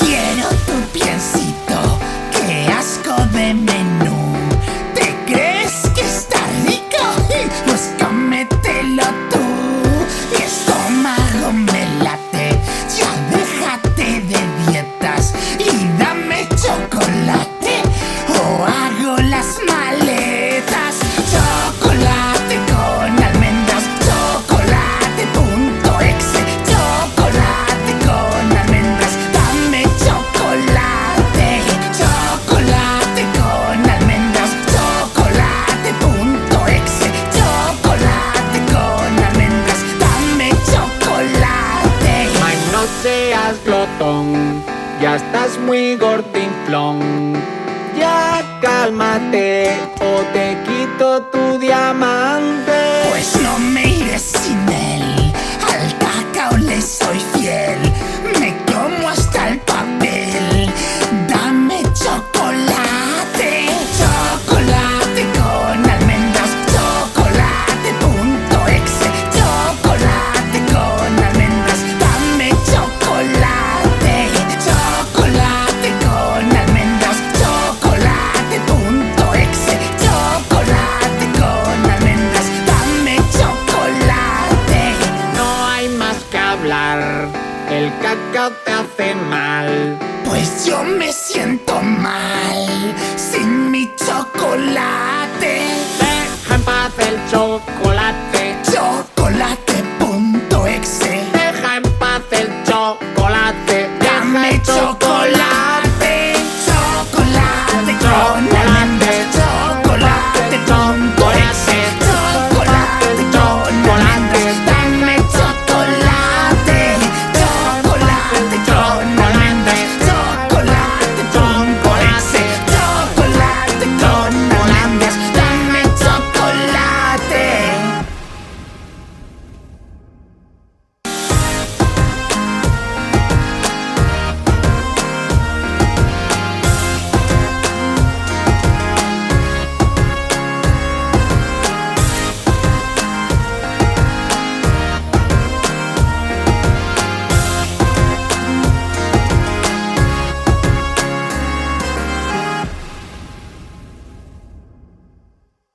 quiero tu piecito. seas glotón, ya estás muy gordinflón. Ya cálmate o te quito tu diamante. Pues no me iré sin él. te hace mal. Pues yo me siento mal sin mi chocolate. Deja en paz el chocolate. Chocolate.exe. Deja en paz el chocolate. Dame chocolate.